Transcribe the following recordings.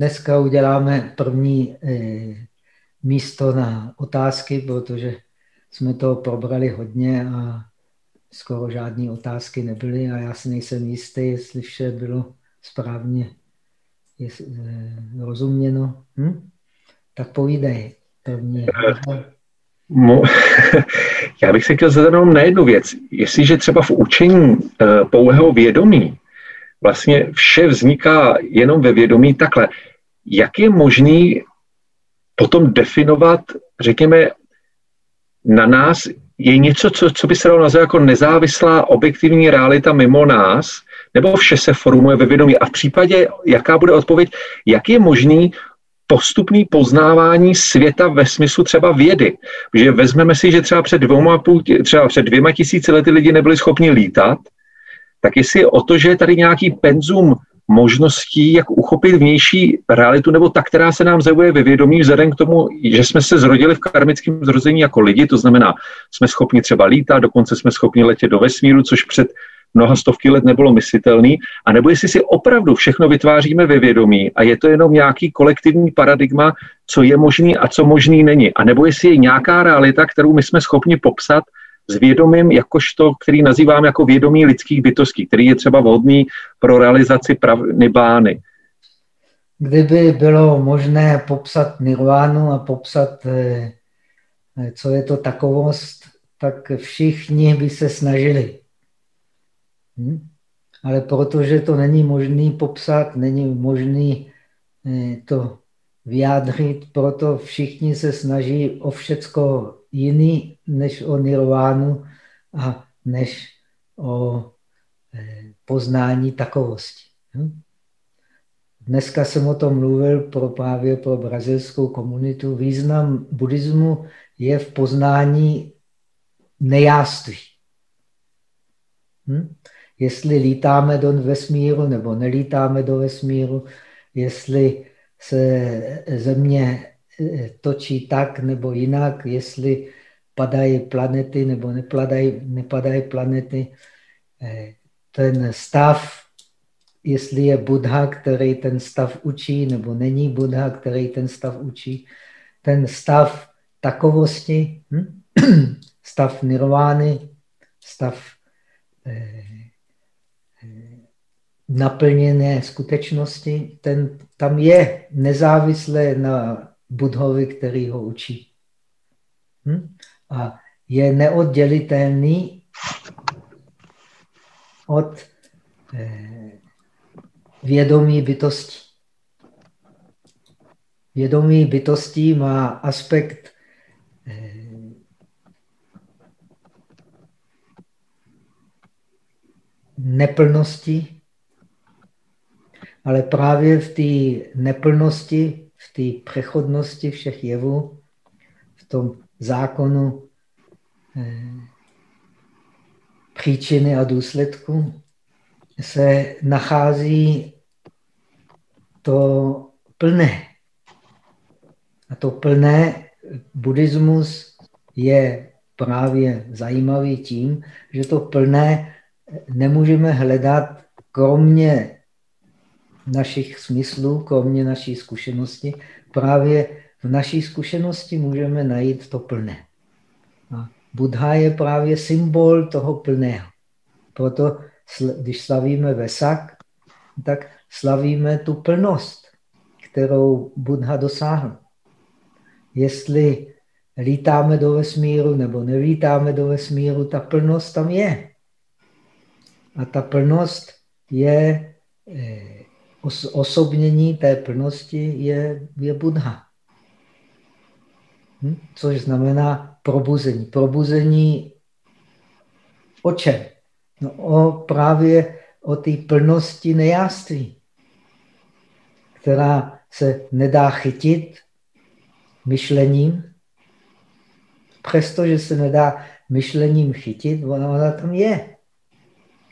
Dneska uděláme první eh, místo na otázky, protože jsme to probrali hodně a skoro žádné otázky nebyly a já si nejsem jistý, jestli vše bylo správně eh, rozuměno. Hm? Tak povídej. První. Mo, já bych se chtěl zeptat na jednu věc. Jestliže třeba v učení uh, pouhého vědomí vlastně vše vzniká jenom ve vědomí takhle, jak je možný potom definovat, řekněme, na nás je něco, co, co by se dalo nazvat jako nezávislá objektivní realita mimo nás, nebo vše se formuje ve vědomí? A v případě, jaká bude odpověď, jak je možný postupný poznávání světa ve smyslu třeba vědy. Protože vezmeme si, že třeba před dvěma, půl, třeba před dvěma tisíci lety lidi nebyli schopni lítat, tak jestli je o to, že je tady nějaký penzum možností, jak uchopit vnější realitu, nebo ta, která se nám zjevuje ve vědomí, vzhledem k tomu, že jsme se zrodili v karmickém zrození jako lidi, to znamená, jsme schopni třeba lítat, dokonce jsme schopni letět do vesmíru, což před mnoha stovky let nebylo myslitelný, a nebo jestli si opravdu všechno vytváříme ve vědomí a je to jenom nějaký kolektivní paradigma, co je možný a co možný není, a nebo jestli je nějaká realita, kterou my jsme schopni popsat s vědomím, jakožto, který nazývám jako vědomí lidských bytostí, který je třeba vhodný pro realizaci prav, nibány. Kdyby bylo možné popsat nirvánu a popsat, eh, eh, co je to takovost, tak všichni by se snažili. Hm? Ale protože to není možný popsat, není možný eh, to vyjádřit, proto všichni se snaží o všecko jiný než o nirvánu a než o eh, poznání takovosti. Hm? Dneska jsem o tom mluvil pro právě pro brazilskou komunitu. Význam buddhismu je v poznání nejáství. Hm? Jestli lítáme do vesmíru nebo nelítáme do vesmíru, jestli se země eh, točí tak nebo jinak, jestli padají planety nebo nepadají, nepadají planety. Eh, ten stav, jestli je Buddha, který ten stav učí, nebo není Buddha, který ten stav učí. Ten stav takovosti, hm? stav nirvány, stav eh, naplněné skutečnosti, ten tam je nezávisle na Budhovi, který ho učí. Hm? A je neoddělitelný od eh, vědomí bytosti. Vědomí bytostí má aspekt eh, neplnosti, ale právě v té neplnosti, v té přechodnosti všech jevů, v tom zákonu eh, příčiny a důsledku se nachází to plné. A to plné buddhismus je právě zajímavý tím, že to plné nemůžeme hledat kromě našich smyslů, kromě naší zkušenosti, právě v naší zkušenosti můžeme najít to plné. A Buddha je právě symbol toho plného. Proto, když slavíme Vesak, tak slavíme tu plnost, kterou Buddha dosáhl. Jestli lítáme do vesmíru nebo nelítáme do vesmíru, ta plnost tam je. A ta plnost je eh, osobnění té plnosti je, je Buddha. Hm? Což znamená probuzení. Probuzení o čem? No o právě o té plnosti nejáství, která se nedá chytit myšlením. Přestože se nedá myšlením chytit, ona, ona tam je.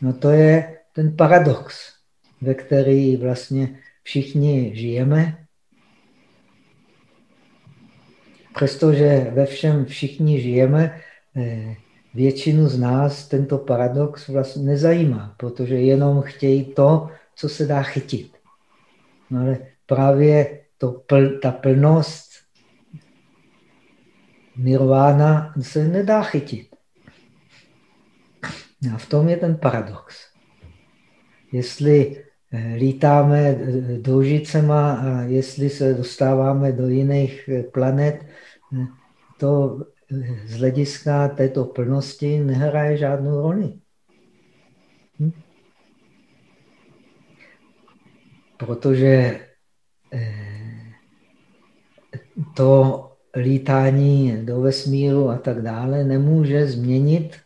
No to je ten paradox ve který vlastně všichni žijeme. Přestože ve všem všichni žijeme, eh, většinu z nás tento paradox vlastně nezajímá, protože jenom chtějí to, co se dá chytit. No ale právě to pl, ta plnost nirvána se nedá chytit. A v tom je ten paradox. Jestli lítáme eh, družicema a jestli se dostáváme do jiných eh, planet, to z hlediska této plnosti nehraje žádnou roli. Hm? Protože to lítání do vesmíru a tak dále nemůže změnit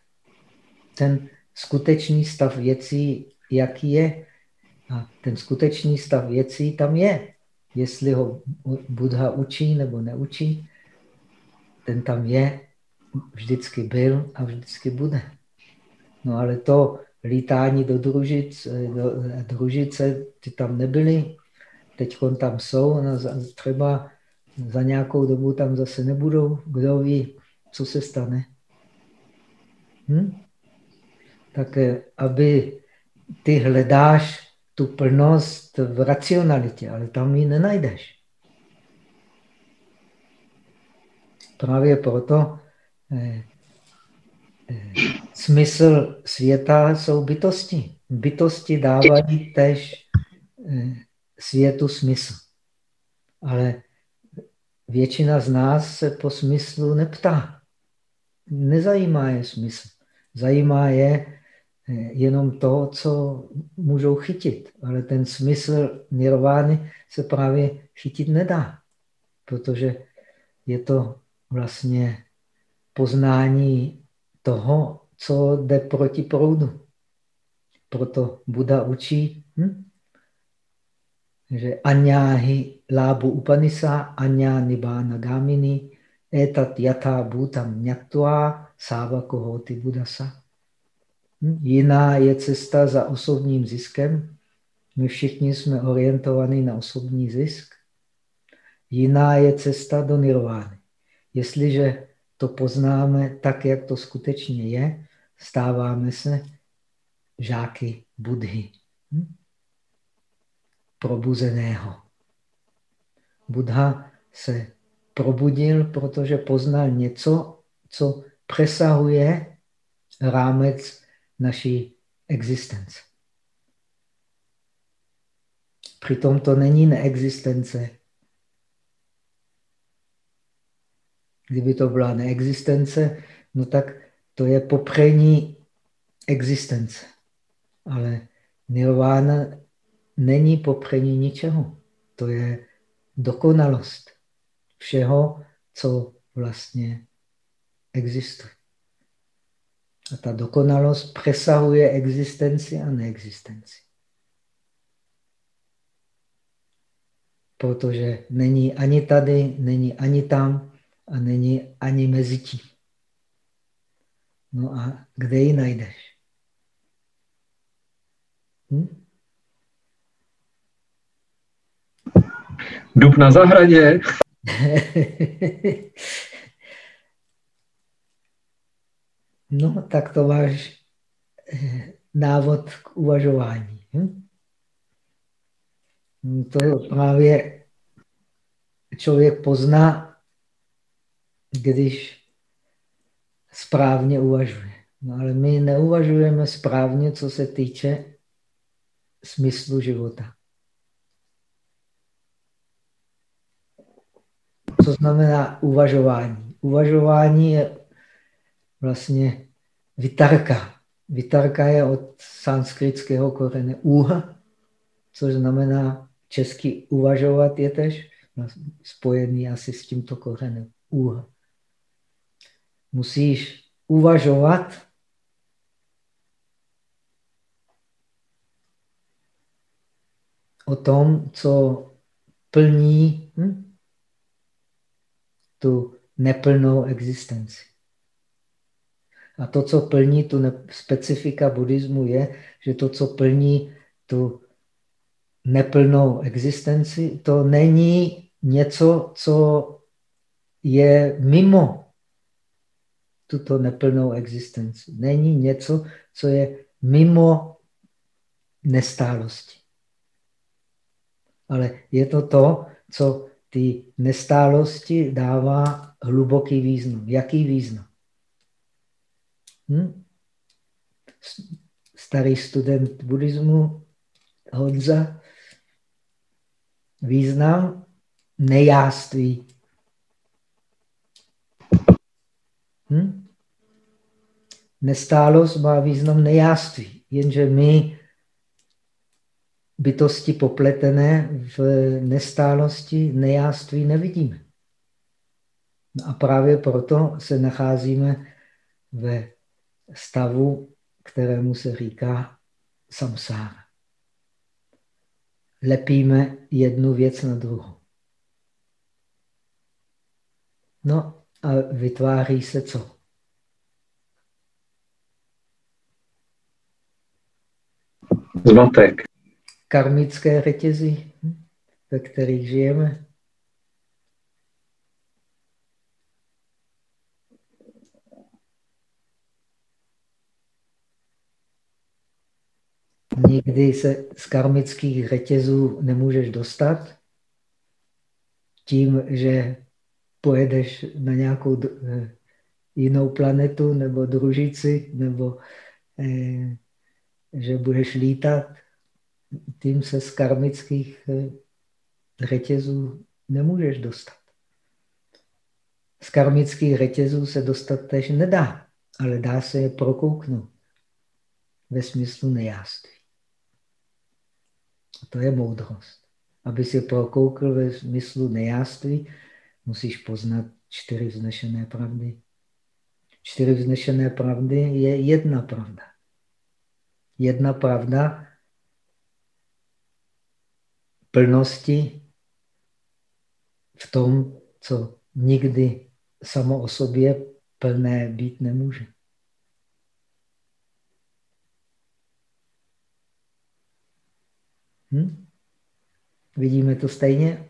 ten skutečný stav věcí, jaký je. A ten skutečný stav věcí tam je. Jestli ho Buddha učí nebo neučí, ten tam je, vždycky byl a vždycky bude. No ale to lítání do družic, do družice, ty tam nebyly, teď tam jsou, no, třeba za nějakou dobu tam zase nebudou, kdo ví, co se stane. Hm? Tak eh, aby ty hledáš tu plnost v racionalitě, ale tam ji nenajdeš. Právě proto eh, eh, smysl světa jsou bytosti. Bytosti dávají tež eh, světu smysl. Ale většina z nás se po smyslu neptá. Nezajímá je smysl. Zajímá je jenom to, co můžou chytit. Ale ten smysl nirvány se právě chytit nedá, protože je to vlastně poznání toho, co jde proti proudu. Proto Buda učí, hm? že anyáhy lábu upanisa, anya nibána gamini, etat yatha bhutam nyatva sávako hoti budasa. Jiná je cesta za osobním ziskem. My všichni jsme orientovaní na osobní zisk. Jiná je cesta do nirvány. Jestliže to poznáme tak, jak to skutečně je, stáváme se žáky Budhy. Hm? Probuzeného. Buddha se probudil, protože poznal něco, co přesahuje rámec naší existence. Přitom to není neexistence. Kdyby to byla neexistence, no tak to je popření existence. Ale nirvana není popření ničeho. To je dokonalost všeho, co vlastně existuje. A ta dokonalost přesahuje existenci a neexistenci. Protože není ani tady, není ani tam a není ani mezi tím. No a kde ji najdeš? Hm? Dub na zahradě. no, tak to máš eh, návod k uvažování. Hm? To právě člověk pozná, když správně uvažuje. No ale my neuvažujeme správně, co se týče smyslu života. Co znamená uvažování? Uvažování je vlastně vitarka. Vitarka je od sanskritského korene úha, což znamená česky uvažovat je tež spojený asi s tímto korenem úha. Musíš uvažovat o tom, co plní hm? tu neplnou existenci. A to, co plní tu specifika buddhismu, je, že to, co plní tu neplnou existenci, to není něco, co je mimo tuto neplnou existenci. Není něco, co je mimo nestálosti. Ale je to to, co ty nestálosti dává hluboký význam. Jaký význam? Hm? Starý student buddhismu Honza. Význam nejáství. Hm? Nestálost má význam nejáství, jenže my bytosti popletené v nestálosti, nejáství nevidíme. No a právě proto se nacházíme ve stavu, kterému se říká samsára. Lepíme jednu věc na druhou. No a vytváří se co? Zmatek. Karmické řetězy, ve kterých žijeme. Nikdy se z karmických řetězů nemůžeš dostat tím, že pojedeš na nějakou eh, jinou planetu nebo družici, nebo eh, že budeš lítat, tím se z karmických eh, řetězů nemůžeš dostat. Z karmických řetězů se dostat tež nedá, ale dá se je prokouknout ve smyslu nejáství. To je moudrost. Aby si prokoukl ve smyslu nejáství, musíš poznat čtyři vznešené pravdy. Čtyři vznešené pravdy je jedna pravda. Jedna pravda plnosti v tom, co nikdy samo o sobě plné být nemůže. Hm? Vidíme to stejně?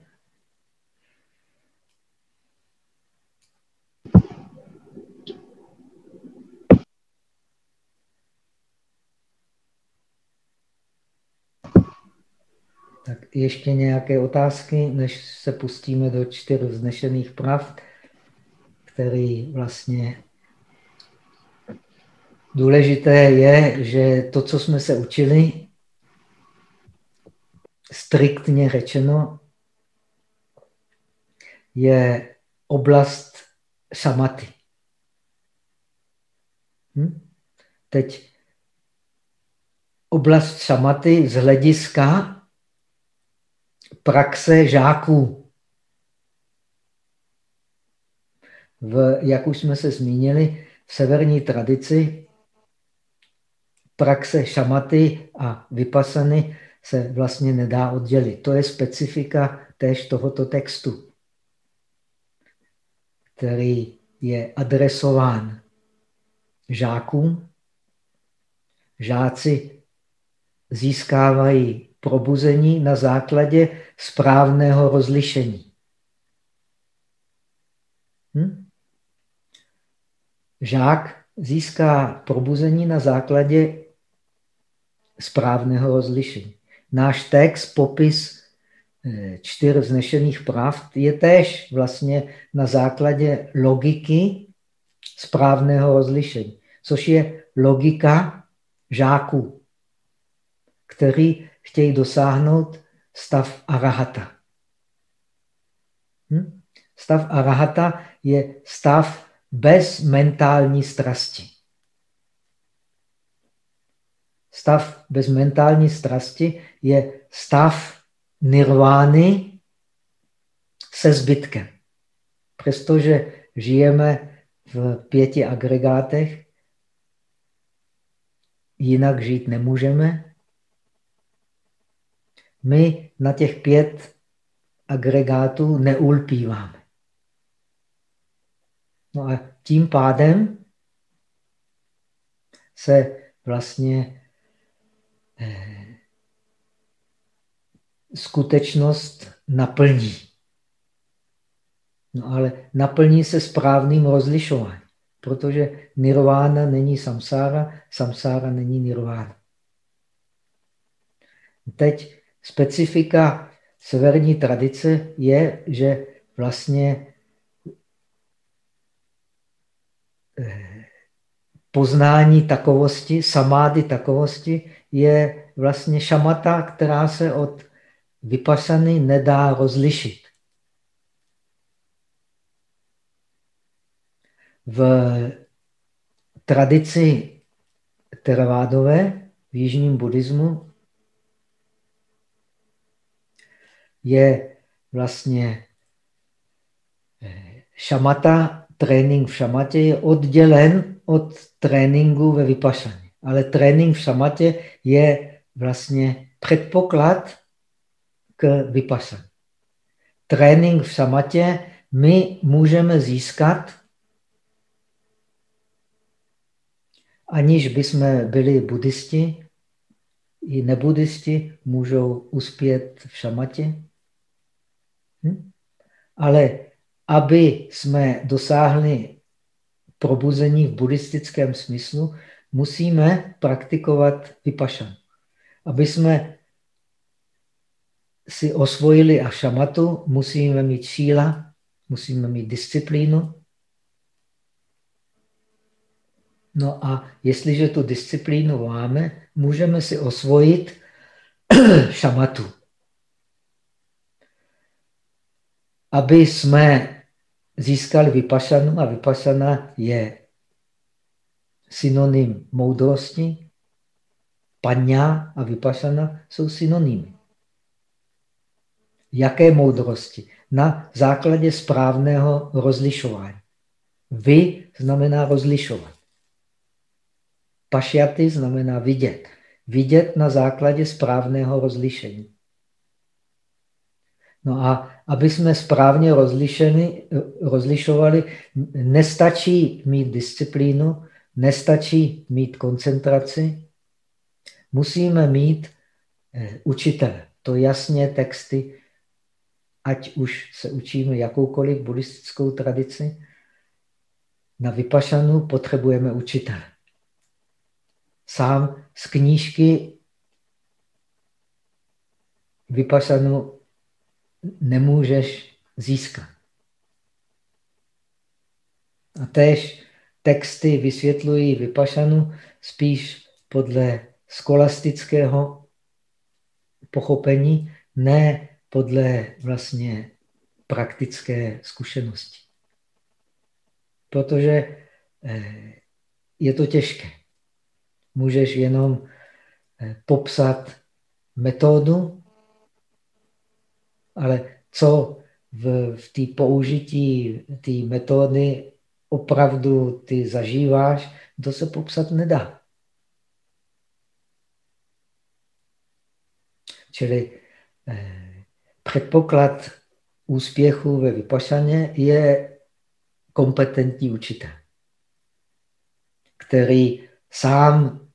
Tak ještě nějaké otázky, než se pustíme do čtyř vznešených pravd, který vlastně důležité je, že to, co jsme se učili, striktně řečeno, je oblast samaty. Hm? Teď oblast samaty z hlediska praxe žáků. V, jak už jsme se zmínili, v severní tradici praxe šamaty a vypasany se vlastně nedá oddělit. To je specifika též tohoto textu, který je adresován žákům. Žáci získávají probuzení na základě správného rozlišení. Hm? Žák získá probuzení na základě správného rozlišení. Náš text, popis eh, čtyř vznešených pravd je též vlastně na základě logiky správného rozlišení, což je logika žáků, který chtějí dosáhnout stav arahata. Hm? Stav arahata je stav bez mentální strasti. Stav bez mentální strasti je stav nirvány se zbytkem. Přestože žijeme v pěti agregátech, jinak žít nemůžeme, my na těch pět agregátů neulpíváme. No a tím pádem se vlastně skutečnost naplní. No ale naplní se správným rozlišováním, protože nirvána není samsára, samsára není nirvána. Teď specifika severní tradice je, že vlastně eh, poznání takovosti, samády takovosti je vlastně šamata, která se od vypasany nedá rozlišit. V tradici teravádové, v jižním buddhismu, je vlastně eh, šamata, trénink v šamatě je oddělen od tréninku ve vypašaně. Ale trénink v šamatě je vlastně předpoklad k vypašaně. Trénink v šamatě my můžeme získat, aniž bychom byli buddhisti, i nebuddhisti můžou uspět v šamatě. Hm? Ale aby jsme dosáhli probuzení v buddhistickém smyslu, musíme praktikovat vypašan. Aby jsme si osvojili a šamatu, musíme mít síla, musíme mít disciplínu. No a jestliže tu disciplínu máme, můžeme si osvojit šamatu. Aby jsme získali vypašanu a vypašana je synonym moudrosti, paňa a vypašana jsou synonymy. Jaké moudrosti? Na základě správného rozlišování. Vy znamená rozlišovat. Pašjaty znamená vidět. Vidět na základě správného rozlišení. No a aby jsme správně rozlišeni, rozlišovali, nestačí mít disciplínu, nestačí mít koncentraci, musíme mít eh, učitele. To jasně texty, ať už se učíme jakoukoliv buddhistickou tradici, na vypašanu potřebujeme učitele. Sám z knížky vypašanu nemůžeš získat. A též texty vysvětlují vypašanu spíš podle skolastického pochopení, ne podle vlastně praktické zkušenosti. Protože eh, je to těžké. Můžeš jenom eh, popsat metodu, ale co v, v té použití té metody opravdu ty zažíváš, to se popsat nedá. Čili eh, předpoklad úspěchu ve vypašaně je kompetentní učitel, který sám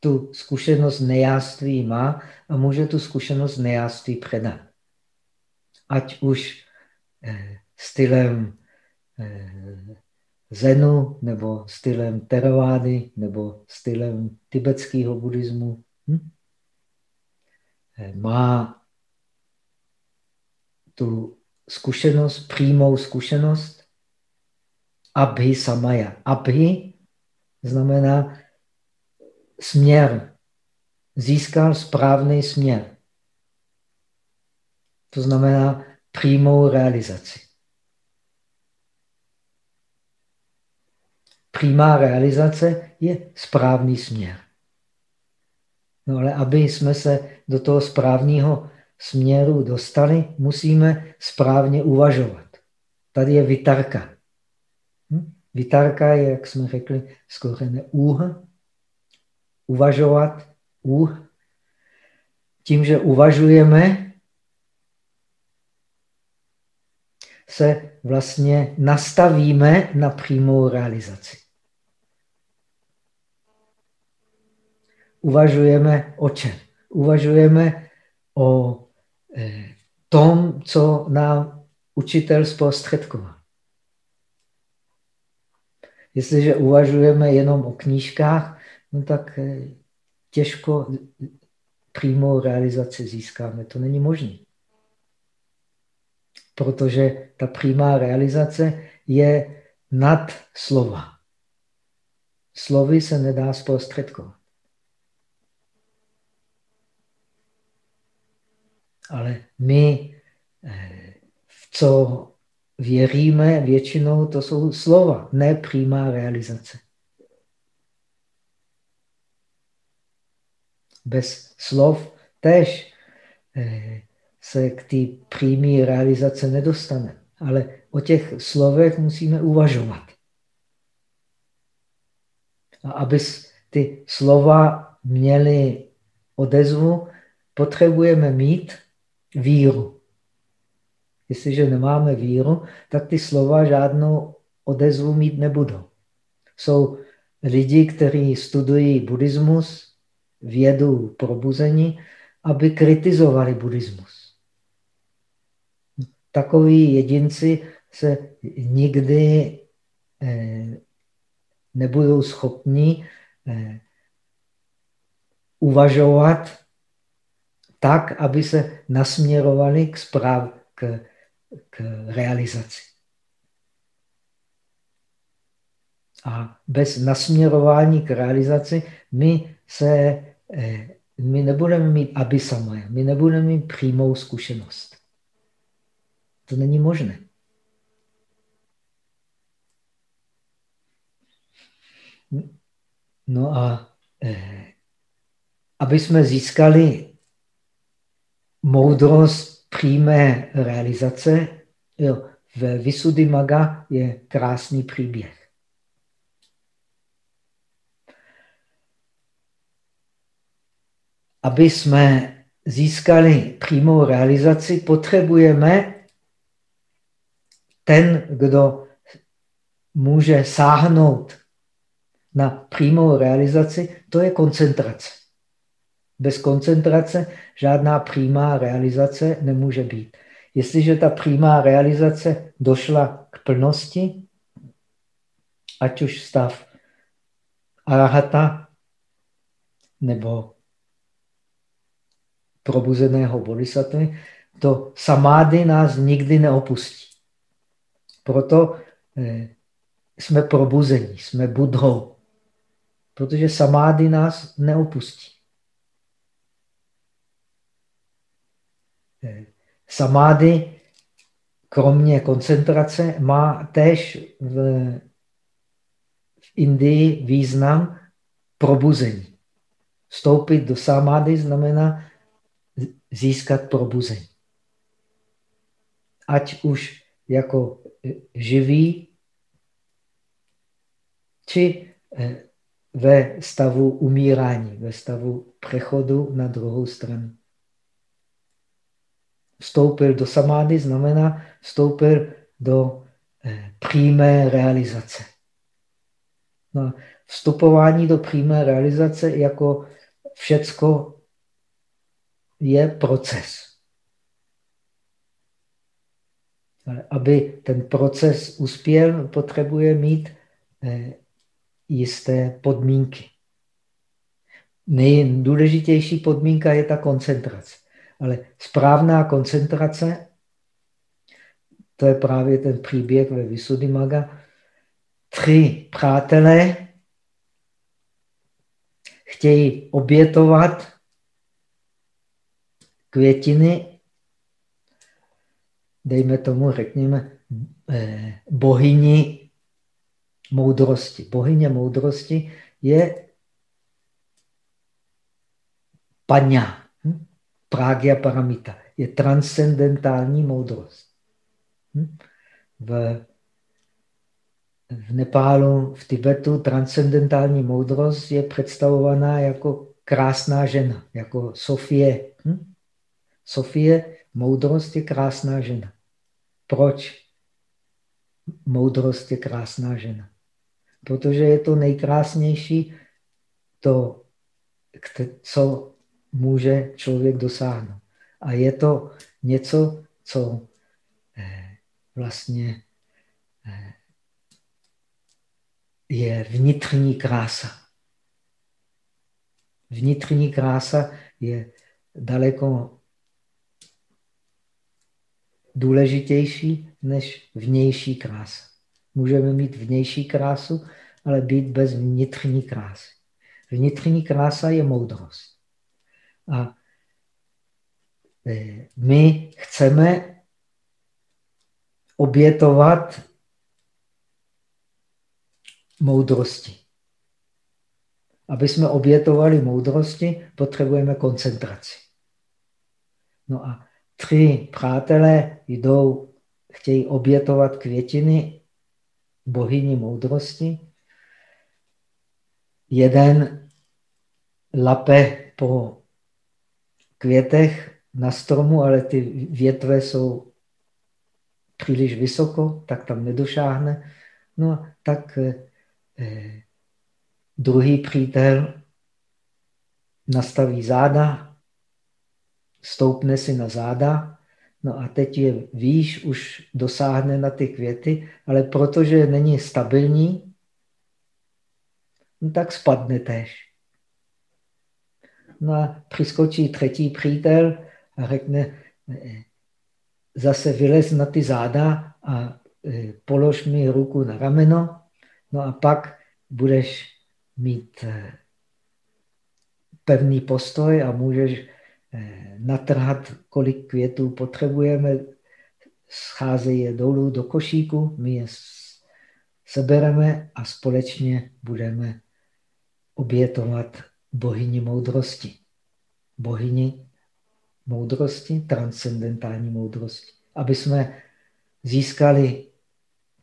tu zkušenost nejáství má a může tu zkušenost nejáství předat ať už eh, stylem eh, Zenu, nebo stylem Teravády, nebo stylem tibetského buddhismu. Hm? Eh, má tu zkušenost, přímou zkušenost, abhi samaya. Abhi znamená směr. Získal správný směr. To znamená přímou realizaci. Přímá realizace je správný směr. No ale aby jsme se do toho správného směru dostali, musíme správně uvažovat. Tady je vitarka. Hm? Vitarka je, jak jsme řekli, ne úh. Uvažovat, úh. Tím, že uvažujeme, se vlastně nastavíme na přímou realizaci. Uvažujeme o čem? Uvažujeme o eh, tom, co nám učitel zprostředkoval. Jestliže uvažujeme jenom o knížkách, no tak eh, těžko přímou realizaci získáme. To není možné. protože ta přímá realizace je nad slova. Slovy se nedá zprostředkovat. Ale my, eh, v co věříme, většinou to jsou slova, ne přímá realizace. Bez slov tež eh, se k té přímé realizace nedostane. Ale o těch slovech musíme uvažovat. A aby ty slova měly odezvu, potřebujeme mít víru. Jestliže nemáme víru, tak ty slova žádnou odezvu mít nebudou. Jsou lidi, kteří studují buddhismus, vědu probuzení, aby kritizovali buddhismus. Takoví jedinci se nikdy eh, nebudou schopni eh, uvažovat tak, aby se nasměrovali k, správ, k, k realizaci. A bez nasměrování k realizaci my se eh, my nebudeme mít abysamaja, my nebudeme mít přímou zkušenost. To není možné. No a eh, aby jsme získali moudrost přímé realizace, jo, v Maga je krásný příběh. Aby jsme získali přímou realizaci, potřebujeme ten, kdo může sáhnout na přímou realizaci, to je koncentrace. Bez koncentrace žádná přímá realizace nemůže být. Jestliže ta přímá realizace došla k plnosti, ať už stav arahata nebo probuzeného bodhisattva, to samády nás nikdy neopustí. Proto eh, jsme probuzení, jsme budhou protože samády nás neopustí. Samády, kromě koncentrace, má též v, v Indii význam probuzení. Vstoupit do samády znamená získat probuzení. Ať už jako živý, či eh, ve stavu umírání, ve stavu přechodu na druhou stranu. Vstoupil do samády znamená vstoupil do eh, přímé realizace. No, vstupování do přímé realizace jako všecko je proces. Aby ten proces uspěl, potřebuje mít eh, jisté podmínky. Nejdůležitější podmínka je ta koncentrace. Ale správná koncentrace, to je právě ten příběh ve Visuddhimaga. Tři přátelé chtějí obětovat květiny, dejme tomu, řekněme, eh, bohyni moudrosti. Bohyně moudrosti je paňa, Pragya paramita. Je transcendentální moudrost. Hm? V, v Nepálu, v Tibetu transcendentální moudrost je představovaná jako krásná žena, jako Sofie. Hm? Sofie, moudrost je krásná žena. Proč? Moudrost je krásná žena protože je to nejkrásnější, to, co může člověk dosáhnout. A je to něco, co eh, vlastně eh, je vnitřní krása. Vnitřní krása je daleko důležitější než vnější krása. Můžeme mít vnější krásu, ale být bez vnitřní krásy. Vnitřní krása je moudrost. A e, my chceme obětovat moudrosti. Aby jsme obětovali moudrosti, potřebujeme koncentraci. No a tři přátelé jdou, chtějí obětovat květiny bohyni moudrosti. Jeden lape po květech na stromu, ale ty větve jsou příliš vysoko, tak tam nedošáhne. No tak eh, druhý přítel nastaví záda, stoupne si na záda, no a teď je výš, už dosáhne na ty květy, ale protože není stabilní, no tak spadne tež. No a přiskočí třetí přítel a řekne, eh, zase vylez na ty záda a eh, polož mi ruku na rameno, no a pak budeš mít eh, pevný postoj a můžeš natrhat, kolik květů potřebujeme, scházejí je dolů do košíku, my je sebereme a společně budeme obětovat bohyni moudrosti. Bohyni moudrosti, transcendentální moudrosti. Aby jsme získali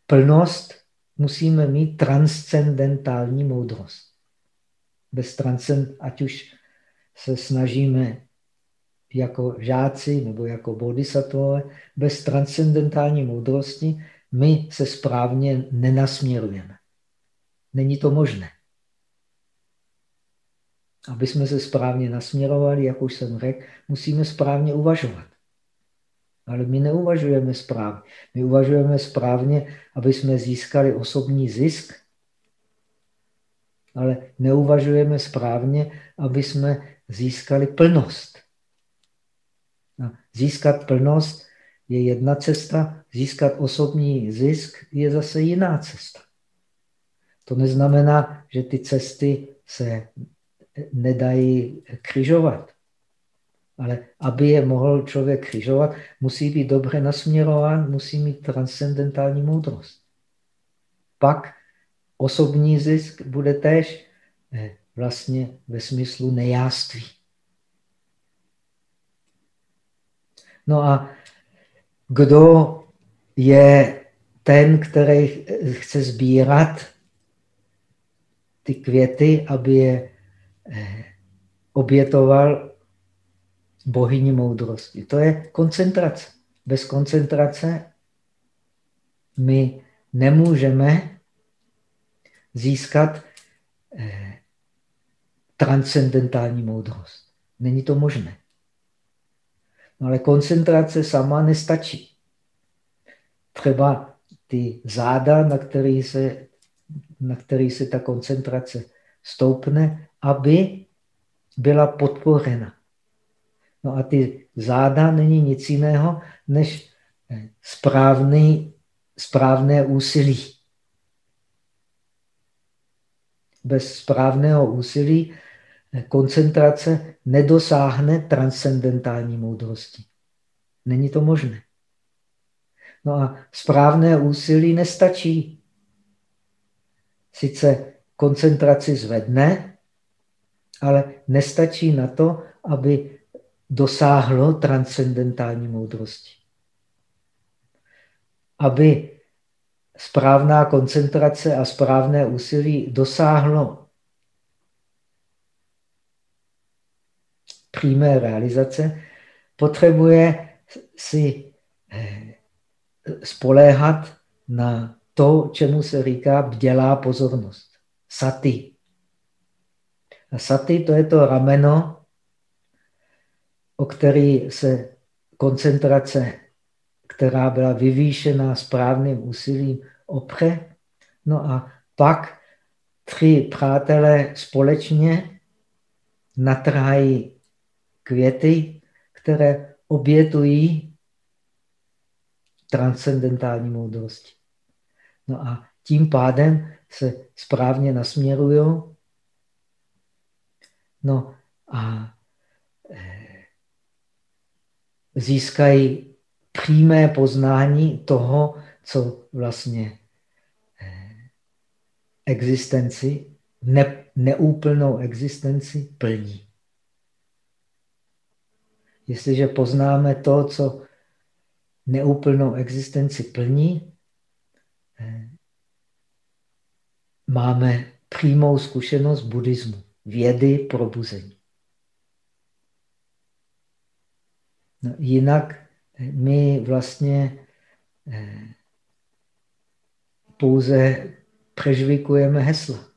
plnost, musíme mít transcendentální moudrost. Bez transcend, ať už se snažíme jako žáci nebo jako bodhisattvové, bez transcendentální moudrosti my se správně nenasměrujeme. Není to možné. Aby jsme se správně nasměrovali, jak už jsem řekl, musíme správně uvažovat. Ale my neuvažujeme správně. My uvažujeme správně, aby jsme získali osobní zisk, ale neuvažujeme správně, aby jsme získali plnost. A získat plnost je jedna cesta, získat osobní zisk je zase jiná cesta. To neznamená, že ty cesty se nedají křižovat. Ale aby je mohl člověk křižovat, musí být dobře nasměrován, musí mít transcendentální moudrost. Pak osobní zisk bude též eh, vlastně ve smyslu nejáství. No a kdo je ten, který chce sbírat ty květy, aby je obětoval bohyni moudrosti. To je koncentrace. Bez koncentrace my nemůžeme získat eh, transcendentální moudrost. Není to možné. No ale koncentrace sama nestačí. Třeba ty záda, na který se, na který se ta koncentrace stoupne, aby byla podpořena. No a ty záda není nic jiného, než eh, správný, správné úsilí. Bez správného úsilí eh, koncentrace nedosáhne transcendentální moudrosti. Není to možné. No a správné úsilí nestačí. Sice koncentraci zvedne, ale nestačí na to, aby dosáhlo transcendentální moudrosti. Aby správná koncentrace a správné úsilí dosáhlo přímé realizace, potřebuje si eh, spoléhat na to, čemu se říká bdělá pozornost. Sati. A sati to je to rameno, o který se koncentrace, která byla vyvýšená správným úsilím, opře. No a pak tři přátelé společně natrhají květy, které obětují transcendentální moudrosti. No a tím pádem se správně nasměrují. No a eh, získají přímé poznání toho, co vlastně eh, existenci, ne, neúplnou existenci plní. Jestliže poznáme to, co neúplnou existenci plní, eh, máme přímou zkušenost buddhismu, vědy probuzení. No, jinak my vlastně eh, pouze přežvikujeme hesla.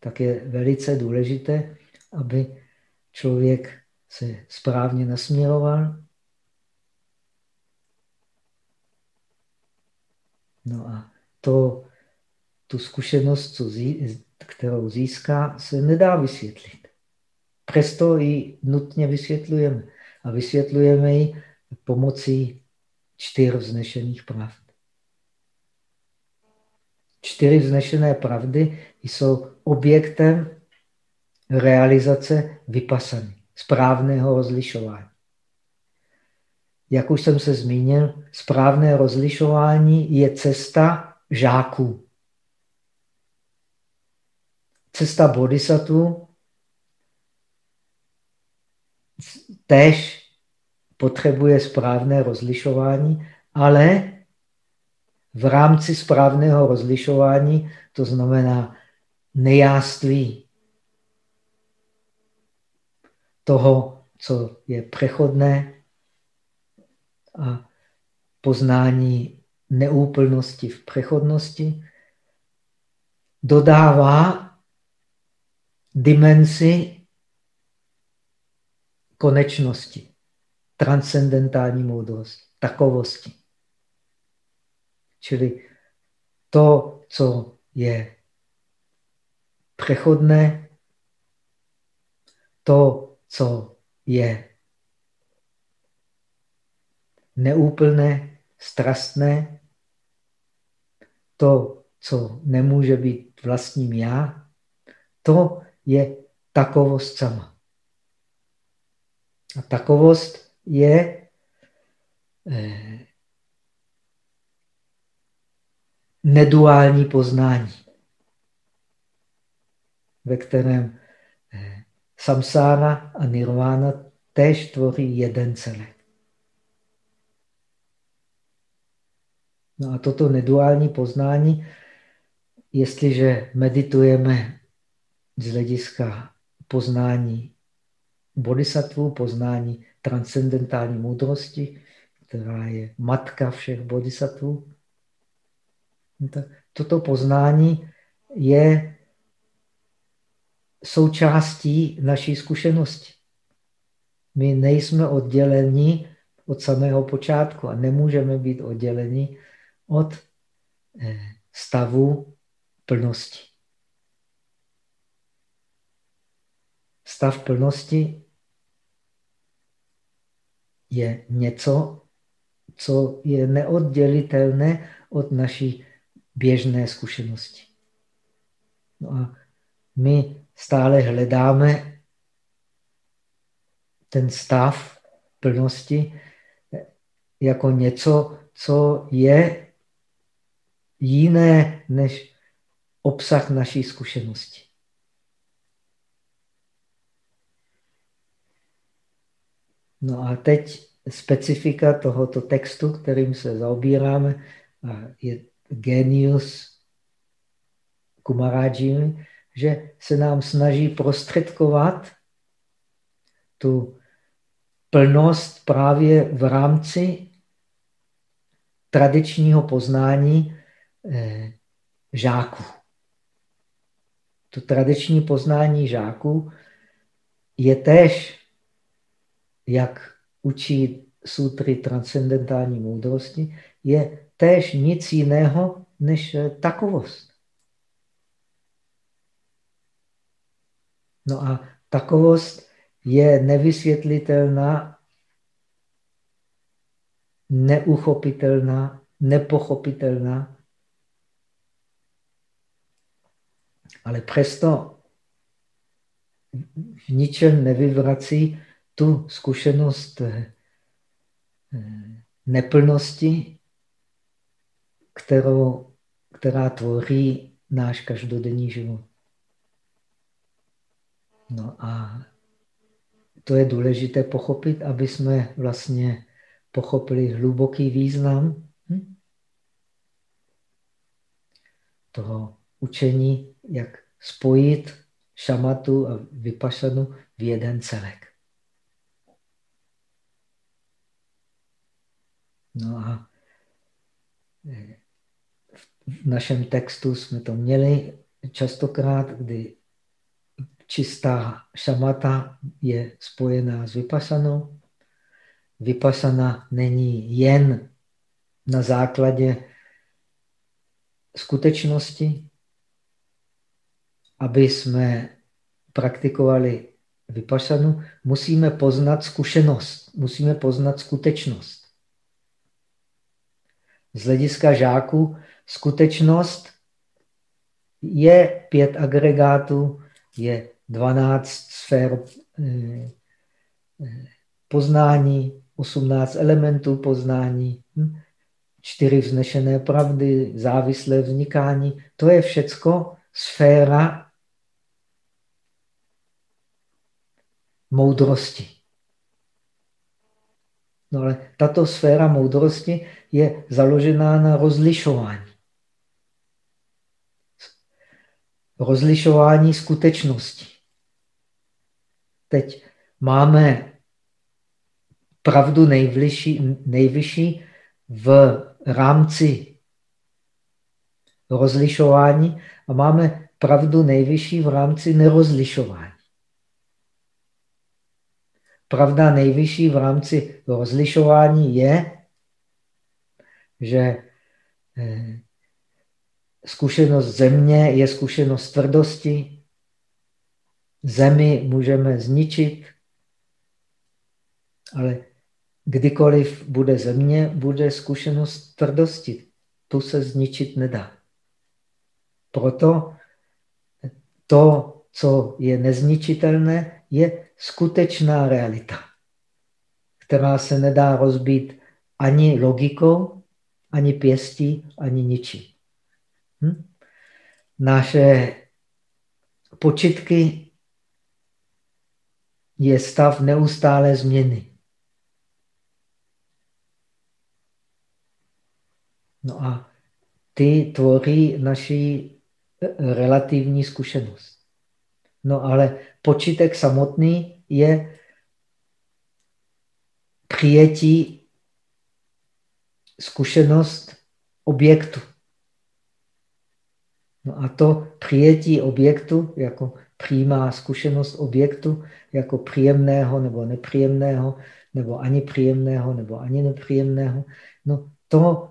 Tak je velice důležité, aby člověk se správně nasměroval. No a to, tu zkušenost, co zí, kterou získá, se nedá vysvětlit. Přesto ji nutně vysvětlujeme. A vysvětlujeme ji pomocí čtyř vznešených pravd. Čtyři vznešené pravdy jsou objektem realizace vypasany, správného rozlišování. Jak už jsem se zmínil, správné rozlišování je cesta žáků. Cesta bodhisattva tež potřebuje správné rozlišování, ale v rámci správného rozlišování, to znamená nejáství toho, co je přechodné a poznání neúplnosti v přechodnosti, dodává dimenzi konečnosti, transcendentální moudrosti, takovosti. Čili to, co je přechodné, to, co je neúplné, strastné, to, co nemůže být vlastním já, to je takovost sama. A takovost je eh, neduální poznání, ve kterém eh, samsára a nirvana též tvoří jeden celek. No a toto neduální poznání, jestliže meditujeme z hlediska poznání bodhisattva, poznání transcendentální moudrosti, která je matka všech bodhisattvů, no toto poznání je součástí naší zkušenosti. My nejsme odděleni od samého počátku a nemůžeme být odděleni od eh, stavu plnosti. Stav plnosti je něco, co je neoddělitelné od naší běžné zkušenosti. No a my stále hledáme ten stav plnosti jako něco, co je jiné než obsah naší zkušenosti. No a teď specifika tohoto textu, kterým se zaobíráme, je genius Kumarajini, že se nám snaží prostředkovat tu plnost právě v rámci tradičního poznání žáků. To tradiční poznání žáků je též, jak učí sutry transcendentální moudrosti, je též nic jiného než takovost. No a takovost je nevysvětlitelná, neuchopitelná, nepochopitelná, ale přesto v ničem nevyvrací tu zkušenost eh, neplnosti, kterou, která tvoří náš každodenní život. No a to je důležité pochopit, aby jsme vlastně pochopili hluboký význam hm? toho učení, jak spojit šamatu a vypašanu v jeden celek. No a eh, v našem textu jsme to měli častokrát, kdy čistá šamata je spojená s vypasanou. Vypasana není jen na základě skutečnosti, aby jsme praktikovali vypasanu, musíme poznat zkušenost, musíme poznat skutečnost. Z hlediska žáků skutečnost je pět agregátů, je 12 sfér eh, poznání, 18 elementů poznání, hm? čtyři vznešené pravdy, závislé vznikání. To je všecko sféra moudrosti. No ale tato sféra moudrosti je založená na rozlišování. Rozlišování skutečnosti. Teď máme pravdu nejvyšší, nejvyšší v rámci rozlišování a máme pravdu nejvyšší v rámci nerozlišování. Pravda nejvyšší v rámci rozlišování je, že eh, zkušenost země je zkušenost tvrdosti. Zemi můžeme zničit, ale kdykoliv bude země, bude zkušenost tvrdosti. Tu se zničit nedá. Proto to, co je nezničitelné, je skutečná realita, která se nedá rozbít ani logikou, ani pěstí, ani ničím. Hm? Naše počitky je stav neustálé změny. No a ty tvoří naši relativní zkušenost. No ale počítek samotný je přijetí zkušenost objektu. No a to přijetí objektu jako přímá zkušenost objektu jako příjemného nebo nepříjemného, nebo ani příjemného nebo ani nepříjemného, no to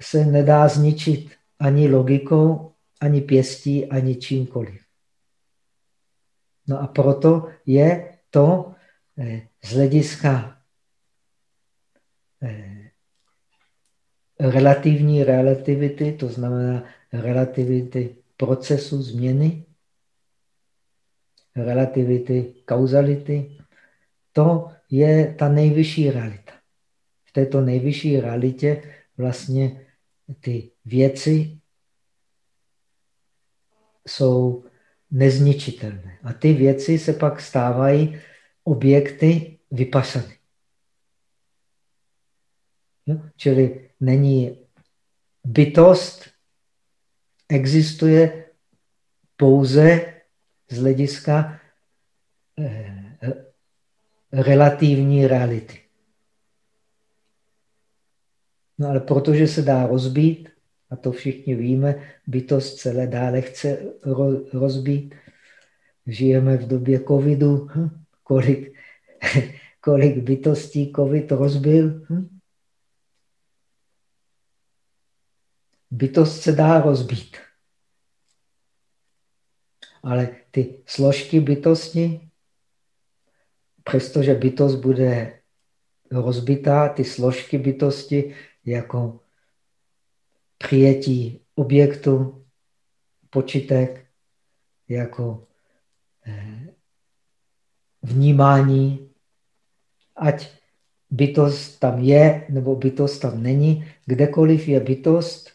se nedá zničit ani logikou, ani pěstí, ani čímkoliv. No a proto je to eh, z hlediska eh, relativní relativity, to znamená relativity procesu změny, relativity kauzality, to je ta nejvyšší realita. V této nejvyšší realitě vlastně ty věci jsou nezničitelné. A ty věci se pak stávají objekty vypasany. Čili není bytost, existuje pouze z hlediska eh, relativní reality. No ale protože se dá rozbít, a to všichni víme, bytost celé dále chce rozbít. Žijeme v době covidu. Hm? Kolik, kolik bytostí covid rozbil? Hm? Bytost se dá rozbít. Ale ty složky bytosti přestože bytost bude rozbitá, ty složky bytosti jako přijetí objektu, počitek, jako eh, vnímání, ať bytost tam je, nebo bytost tam není, kdekoliv je bytost,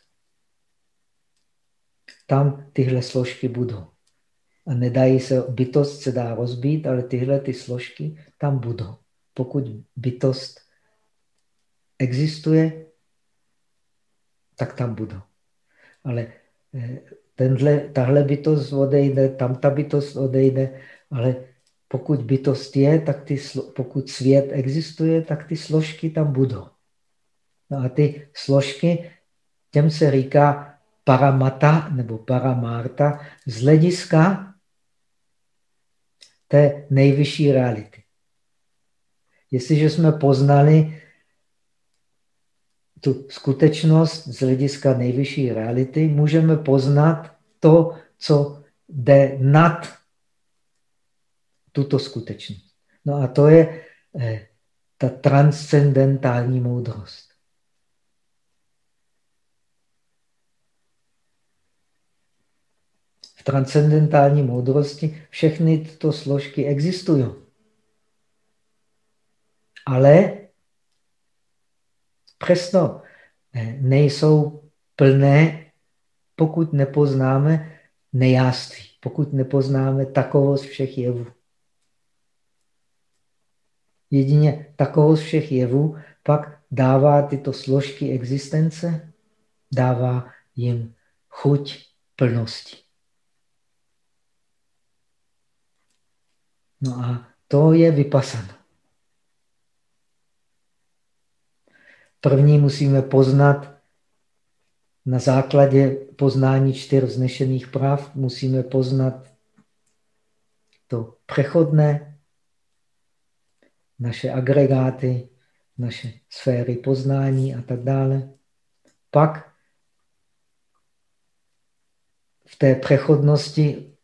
tam tyhle složky budou. A nedají se, bytost se dá rozbít, ale tyhle ty složky tam budou. Pokud bytost existuje, tak tam budou. Ale eh, tenhle, tahle bytost odejde, tam ta bytost odejde, ale pokud bytost je, tak ty, pokud svět existuje, tak ty složky tam budou. No a ty složky, těm se říká paramata nebo paramarta z hlediska té nejvyšší reality. Jestliže jsme poznali tu skutečnost z hlediska nejvyšší reality, můžeme poznat to, co jde nad tuto skutečnost. No a to je eh, ta transcendentální moudrost. V transcendentální moudrosti všechny tyto složky existují. Ale přesto eh, nejsou plné, pokud nepoznáme nejáství, pokud nepoznáme takovost všech jevů. Jedině takovost všech jevů pak dává tyto složky existence, dává jim chuť plnosti. No a to je vypasano. První musíme poznat na základě poznání čtyř vznešených práv, musíme poznat to přechodné, naše agregáty, naše sféry poznání a tak dále. Pak v té přechodnosti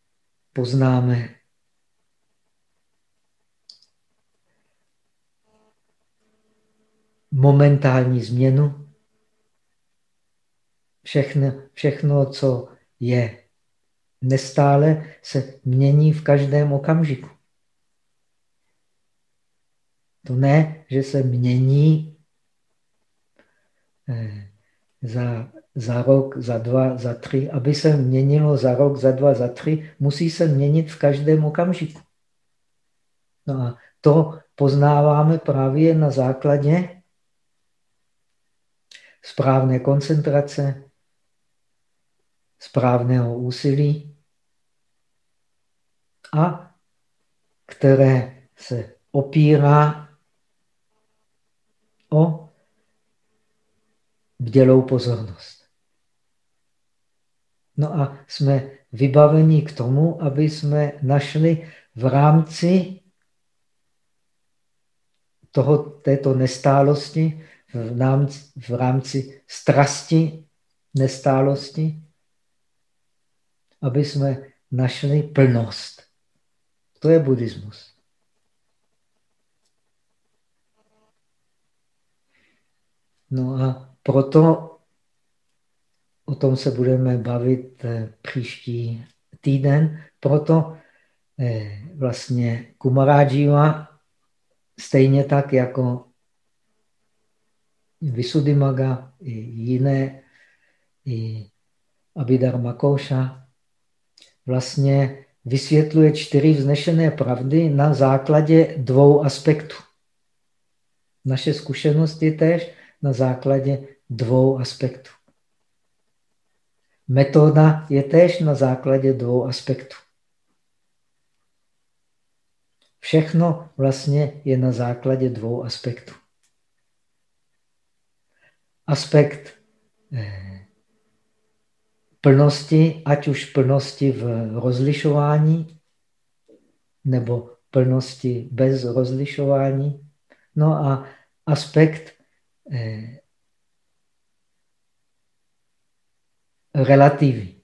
poznáme momentální změnu. Všechno, všechno, co je nestále, se mění v každém okamžiku. To ne, že se mění eh, za, za rok, za dva, za tři. Aby se měnilo za rok, za dva, za tři, musí se měnit v každém okamžiku. No a to poznáváme právě na základě správné koncentrace, správného úsilí a které se opírá o bdělou pozornost. No a jsme vybaveni k tomu, aby jsme našli v rámci toho, této nestálosti v rámci, strasti, nestálosti, aby jsme našli plnost. To je buddhismus. No a proto o tom se budeme bavit eh, příští týden. Proto eh, vlastně Kumarajiva stejně tak jako Visuddhimaga i jiné, i Abhidharma Koša, vlastně vysvětluje čtyři vznešené pravdy na základě dvou aspektů. Naše zkušenost je též na základě dvou aspektů. Metoda je též na základě dvou aspektů. Všechno vlastně je na základě dvou aspektů aspekt eh, plnosti, ať už plnosti v rozlišování, nebo plnosti bez rozlišování. No a aspekt eh, relativy.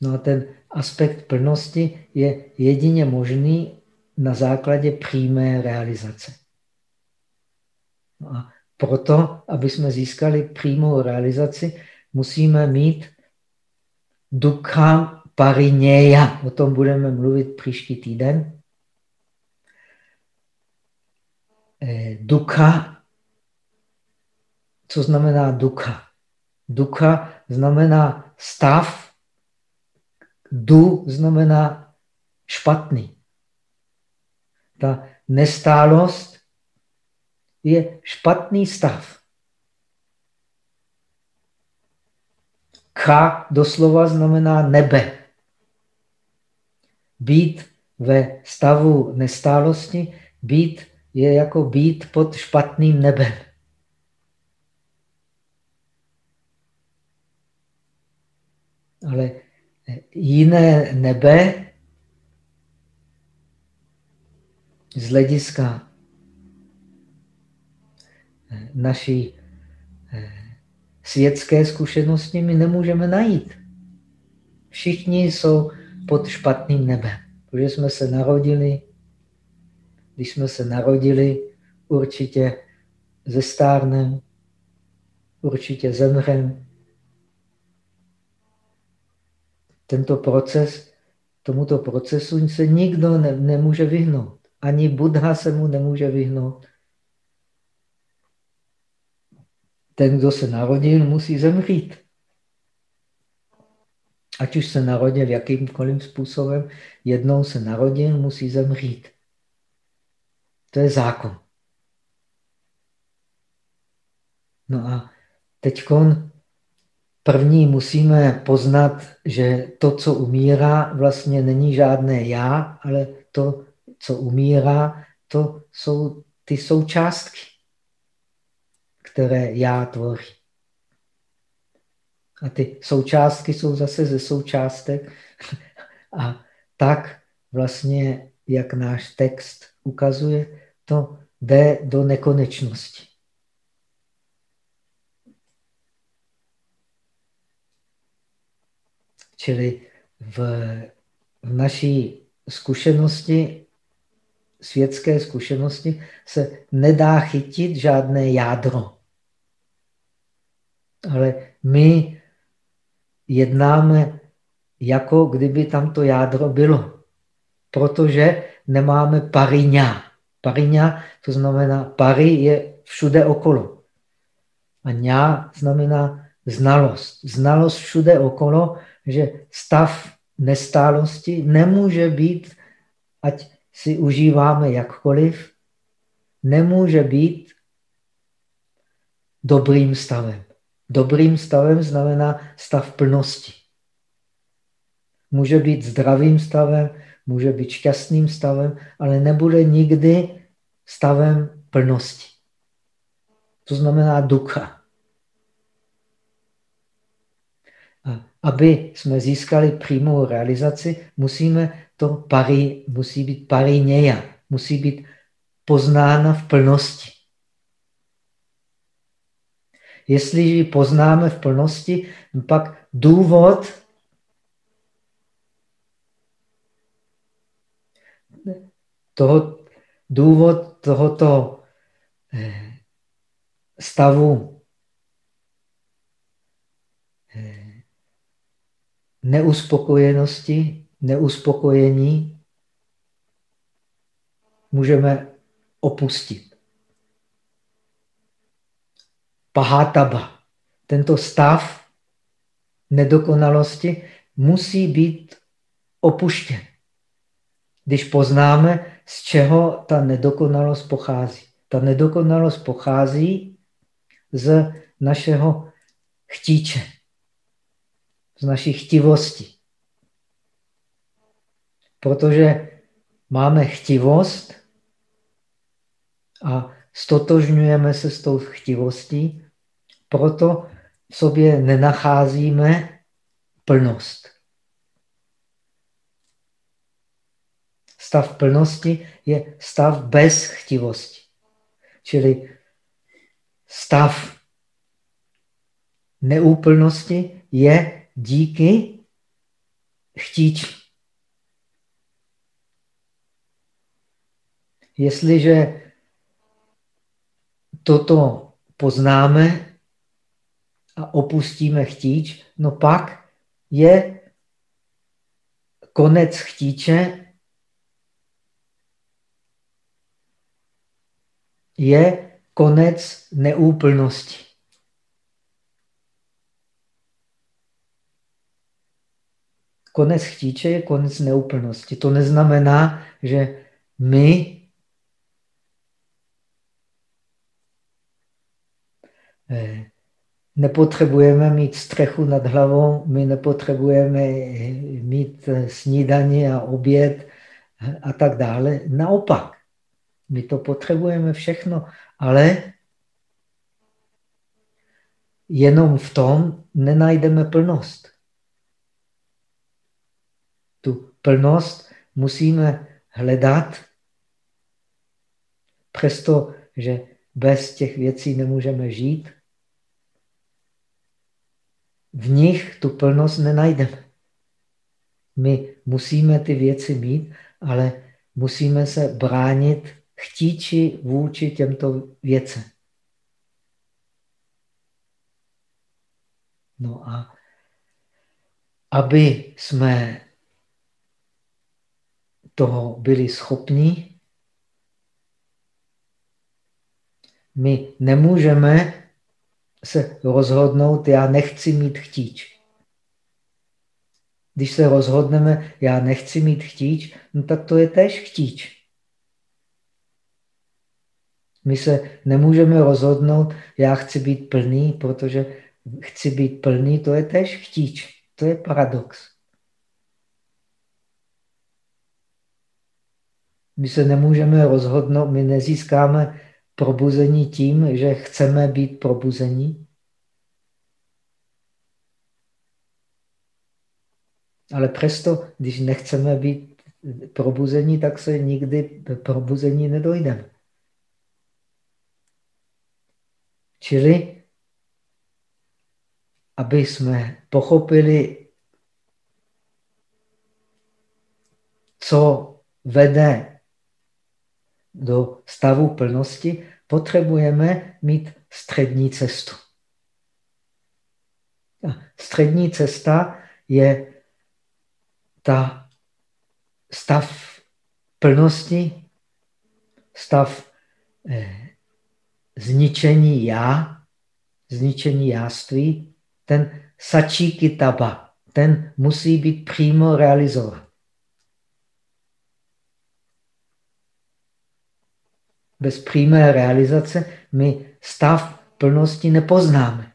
No a ten aspekt plnosti je jedině možný na základě přímé realizace. No a proto, aby jsme získali přímou realizaci, musíme mít dukha pariněja. O tom budeme mluvit příští týden. Eh, dukha. Co znamená dukha? Dukha znamená stav. Du znamená špatný. Ta nestálost je špatný stav. Ka doslova znamená nebe. Být ve stavu nestálosti, být je jako být pod špatným nebem. Ale jiné nebe z hlediska naší eh, světské zkušenosti my nemůžeme najít. Všichni jsou pod špatným nebem, protože jsme se narodili, když jsme se narodili, určitě ze stárnem, určitě zemřem. Tento proces, tomuto procesu se nikdo ne, nemůže vyhnout. Ani Buddha se mu nemůže vyhnout. Ten, kdo se narodil, musí zemřít. Ať už se narodil jakýmkoliv způsobem, jednou se narodil, musí zemřít. To je zákon. No a teď první musíme poznat, že to, co umírá, vlastně není žádné já, ale to, co umírá, to jsou ty součástky které já tvoří. A ty součástky jsou zase ze součástek. A tak vlastně, jak náš text ukazuje, to jde do nekonečnosti. Čili v, v naší zkušenosti světské zkušenosti se nedá chytit žádné jádro. Ale my jednáme, jako kdyby tam to jádro bylo. Protože nemáme pariňa. Pariňa, to znamená, pari je všude okolo. A ňa znamená znalost. Znalost všude okolo, že stav nestálosti nemůže být, ať si užíváme jakkoliv, nemůže být dobrým stavem. Dobrým stavem znamená stav plnosti. Může být zdravým stavem, může být šťastným stavem, ale nebude nikdy stavem plnosti. To znamená ducha. A aby jsme získali přímou realizaci, musíme to pari, musí být pariněja, musí být poznána v plnosti. Jestliže ji poznáme v plnosti, pak důvod toho, důvod tohoto eh, stavu eh, neuspokojenosti, neuspokojení můžeme opustit. Pahataba. Tento stav nedokonalosti musí být opuštěn. Když poznáme, z čeho ta nedokonalost pochází. Ta nedokonalost pochází z našeho chtíče, z naší chtivosti. Protože máme chtivost a stotožňujeme se s tou chtivostí, proto v sobě nenacházíme plnost. Stav plnosti je stav bez chtivosti. Čili stav neúplnosti je díky chtíč. Jestliže toto poznáme a opustíme chtíč, no pak je konec chtíče je konec neúplnosti. Konec chtíče je konec neúplnosti. To neznamená, že my eh, nepotřebujeme mít střechu nad hlavou, my nepotřebujeme eh, mít eh, snídaní a oběd a tak dále. Naopak, my to potřebujeme všechno, ale jenom v tom nenajdeme plnost. Tu plnost musíme hledat, přestože bez těch věcí nemůžeme žít. V nich tu plnost nenajdeme. My musíme ty věci mít, ale musíme se bránit chtíči vůči těmto věcem. No a aby jsme toho byli schopni, my nemůžeme se rozhodnout, já nechci mít chtíč. Když se rozhodneme, já nechci mít chtíč, no tak to je též chtíč. My se nemůžeme rozhodnout, já chci být plný, protože chci být plný, to je tež chtíč. To je paradox. My se nemůžeme rozhodnout, my nezískáme probuzení tím, že chceme být probuzení. Ale přesto, když nechceme být probuzení, tak se nikdy probuzení nedojdeme. Čili, aby jsme pochopili, co vede do stavu plnosti, potřebujeme mít střední cestu. A střední cesta je ta stav plnosti, stav eh, zničení já, zničení jáství, ten sačíky taba, ten musí být přímo realizován. Bez přímé realizace my stav plnosti nepoznáme.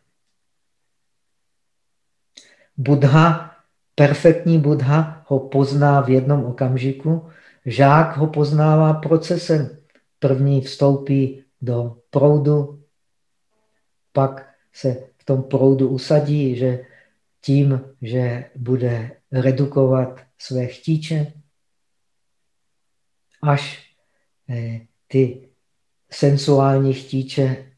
Buddha, perfektní Buddha ho pozná v jednom okamžiku, žák ho poznává procesem. První vstoupí do proudu, pak se v tom proudu usadí, že tím, že bude redukovat své chtíče, až eh, ty sensuální chtíče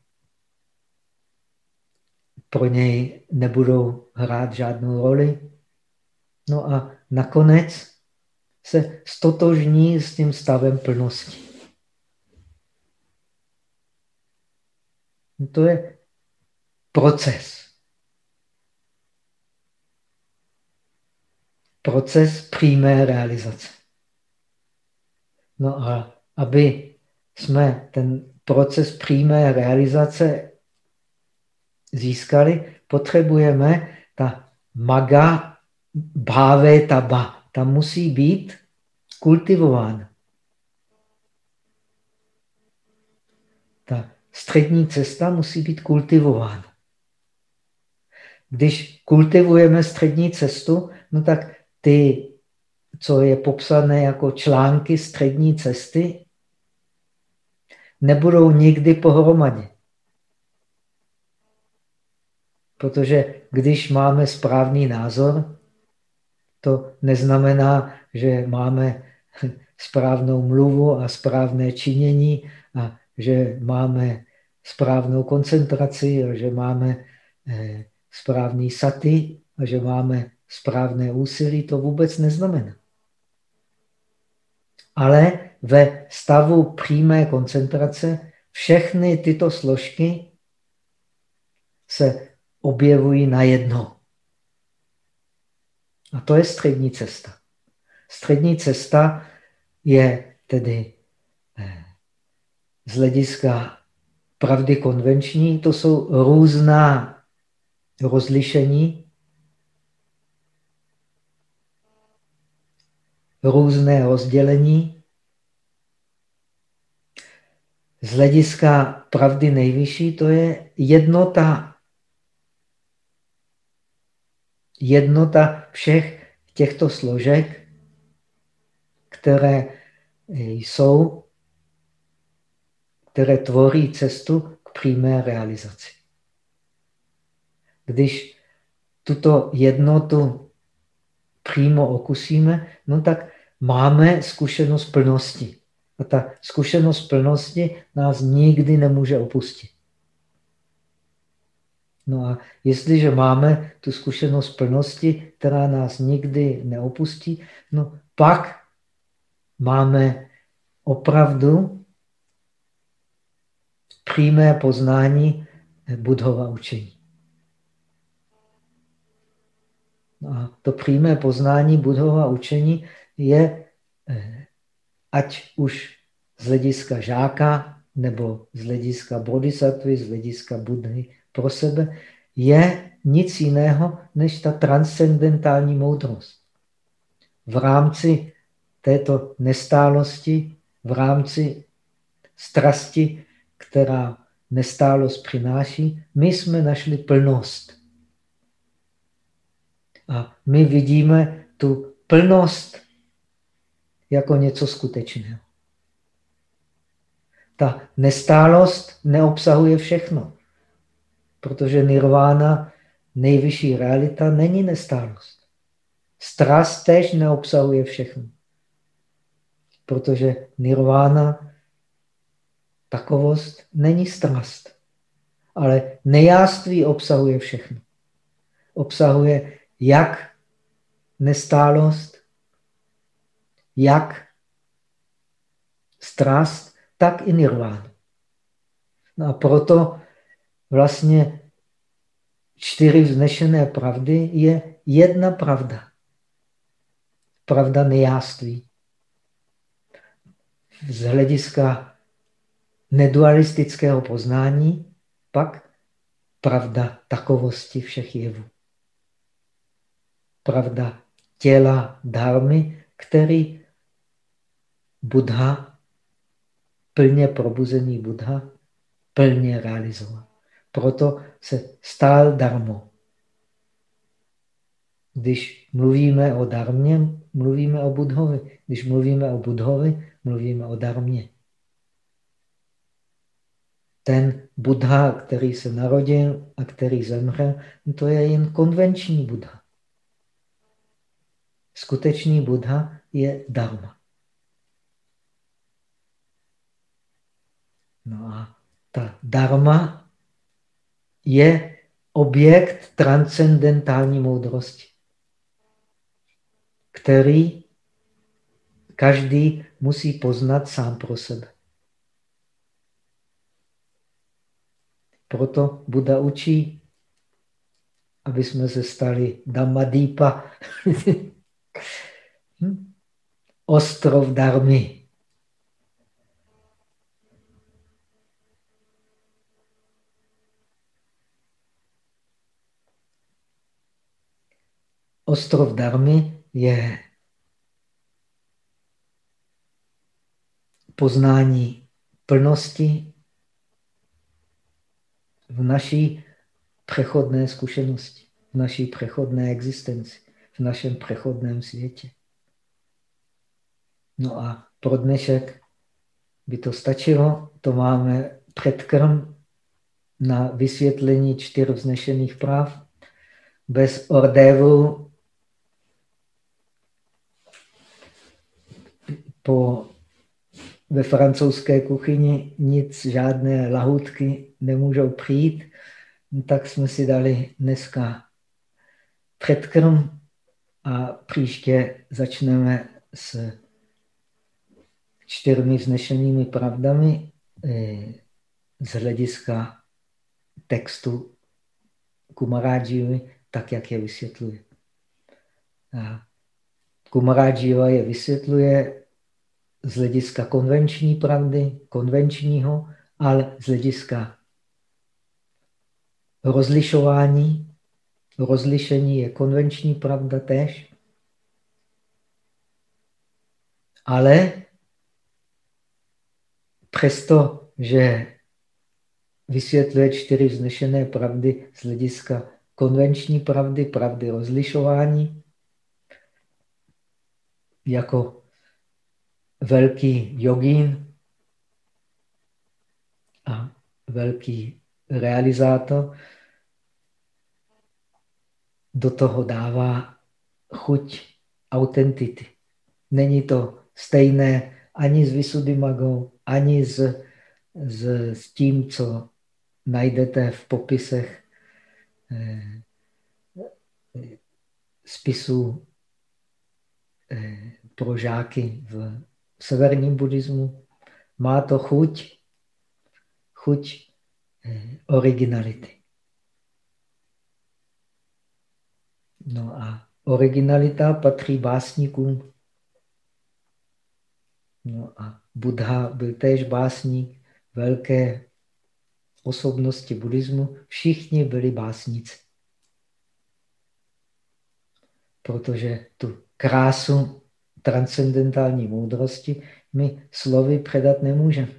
pro něj nebudou hrát žádnou roli. No a nakonec se stotožní s tím stavem plnosti. To je proces. Proces přímé realizace. No a aby jsme ten proces přímé realizace získali, potřebujeme ta maga bháve taba. Ta musí být kultivována. střední cesta musí být kultivována. Když kultivujeme střední cestu, no tak ty, co je popsané jako články střední cesty, nebudou nikdy pohromadě. Protože když máme správný názor, to neznamená, že máme správnou mluvu a správné činění a že máme správnou koncentraci, že máme eh, správný saty a že máme správné úsilí, to vůbec neznamená. Ale ve stavu přímé koncentrace všechny tyto složky se objevují najednou. A to je střední cesta. Střední cesta je tedy eh, z hlediska pravdy konvenční, to jsou různá rozlišení, různé rozdělení. Z hlediska pravdy nejvyšší to je jednota. Jednota všech těchto složek, které jsou, které tvoří cestu k přímé realizaci. Když tuto jednotu přímo okusíme, no tak máme zkušenost plnosti. A ta zkušenost plnosti nás nikdy nemůže opustit. No a jestliže máme tu zkušenost plnosti, která nás nikdy neopustí, no pak máme opravdu přímé poznání Budhova učení. No a to přímé poznání Budhova učení je, eh, ať už z hlediska žáka nebo z hlediska bodhisattvy, z hlediska Budhy pro sebe, je nic jiného než ta transcendentální moudrost. V rámci této nestálosti, v rámci strasti, která nestálost přináší, my jsme našli plnost. A my vidíme tu plnost jako něco skutečného. Ta nestálost neobsahuje všechno, protože nirvána, nejvyšší realita, není nestálost. Strast tež neobsahuje všechno, protože nirvána, takovost, není strast. Ale nejáství obsahuje všechno. Obsahuje jak nestálost, jak strast, tak i nirvánu. No a proto vlastně čtyři vznešené pravdy je jedna pravda. Pravda nejáství. Z hlediska nedualistického poznání pak pravda takovosti všech jevů. Pravda těla dármy, který Buddha, plně probuzený Buddha, plně realizoval. Proto se stál darmo. Když mluvíme o darmě, mluvíme o Budhovi. Když mluvíme o Budhovi, mluvíme o darmě. Ten Buddha, který se narodil a který zemřel, to je jen konvenční Buddha. Skutečný Buddha je Dharma. No a ta Dharma je objekt transcendentální moudrosti, který každý musí poznat sám pro sebe. Proto Buda učí, aby jsme se stali Dhammadýpa, hm? ostrov darmy. Ostrov Darmy je poznání plnosti v naší přechodné zkušenosti, v naší přechodné existenci, v našem přechodném světě. No a pro dnešek by to stačilo. To máme předkrm na vysvětlení čtyř vznešených práv. Bez ordévu po, ve francouzské kuchyni nic, žádné lahutky nemůžou přijít, tak jsme si dali dneska předkrm A příště začneme s čtyřmi vznešenými pravdami eh, z hlediska textu Kumarážiovi, tak jak je vysvětluje. Kumarážiova je vysvětluje z hlediska konvenční pravdy, konvenčního, ale z hlediska rozlišování. Rozlišení je konvenční pravda tež. Ale přesto, že vysvětluje čtyři vznešené pravdy z hlediska konvenční pravdy, pravdy rozlišování, jako velký jogín a velký realizátor, do toho dává chuť autentity. Není to stejné ani s Vysudimagou, ani s, s, s tím, co najdete v popisech eh, spisů eh, pro žáky v severním buddhismu. Má to chuť, chuť eh, originality. No a originalita patří básníkům. No a Buddha byl též básník, velké osobnosti buddhismu, všichni byli básníci. Protože tu krásu transcendentální moudrosti my slovy předat nemůžeme.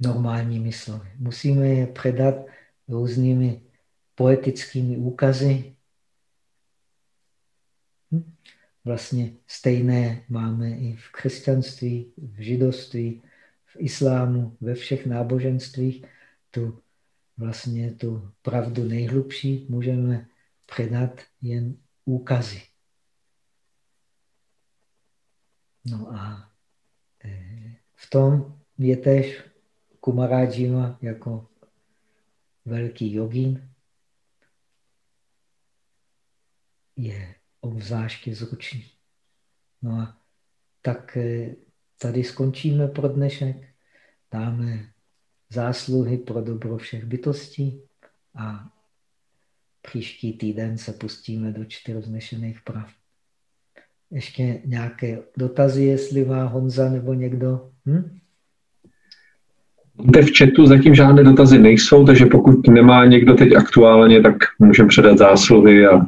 Normálními slovy. Musíme je předat různými poetickými úkazy. Hm? Vlastně stejné máme i v křesťanství, v židovství, v islámu, ve všech náboženstvích. Tu vlastně tu pravdu nejhlubší můžeme předat jen úkazy. No a eh, v tom je tež Kumarajima jako velký jogín, je obzvláště zručný. No a tak eh, tady skončíme pro dnešek. Dáme zásluhy pro dobro všech bytostí a příští týden se pustíme do čtyř vznešených prav. Ještě nějaké dotazy, jestli má Honza nebo někdo? Hm? v chatu zatím žádné dotazy nejsou, takže pokud nemá někdo teď aktuálně, tak můžeme předat zásluhy a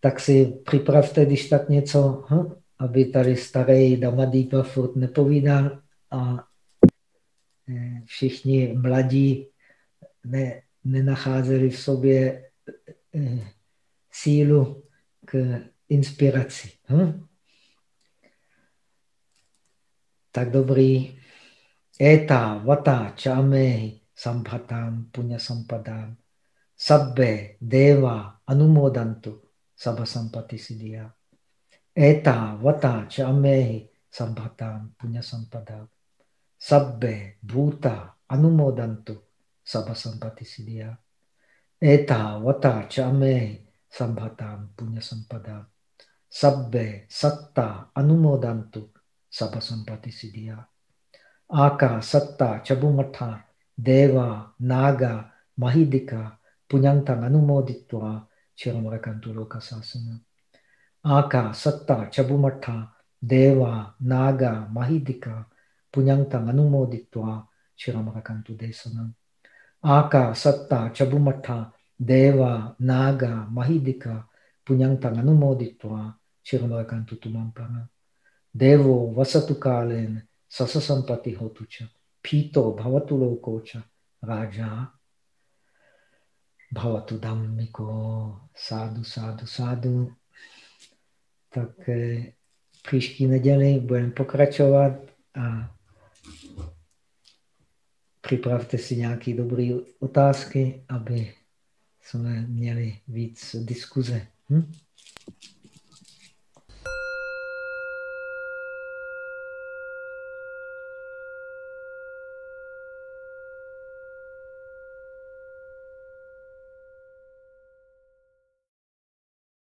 tak si připravte, když tak něco, hm? aby tady starý Damadýpa furt nepovídal a eh, všichni mladí ne, nenacházeli v sobě eh, sílu k inspiraci. Hm? Tak dobrý. Eta, vata, čamehi, sambhatam, punya sampadam, sabbe, deva, anumodantu, sabasampati siddhya. Eta vata chamehi sambhatam punya sampada. Sabbe bhuta anumodantu sabasampati siddhya. Eta vata chamehi sambhatam punya sampada. Sabbe satta anumodantu sabasampati siddhya. Aka satta chabumatha deva naga mahidika punyantang anumoditva Chiramarakantu Lokasasana. Aka, Satta, Chabumatha, Deva, Naga, Mahidika, Punyantang Anumoditva, Chiramarakantu Desana. Aka, Satta, Chabumatha, Deva, Naga, Mahidika, Punyantang Anumoditva, Chiramarakantu Tumampana. Devo Vasatu Kalen, Sasasampati Hotucha, Pito Bhavatu Lokocha, Raja, Bhavatu Dhammiko, sádu, sádu, sádu. Tak eh, příští neděli budeme pokračovat a připravte si nějaké dobré otázky, aby jsme měli víc diskuze. Hm?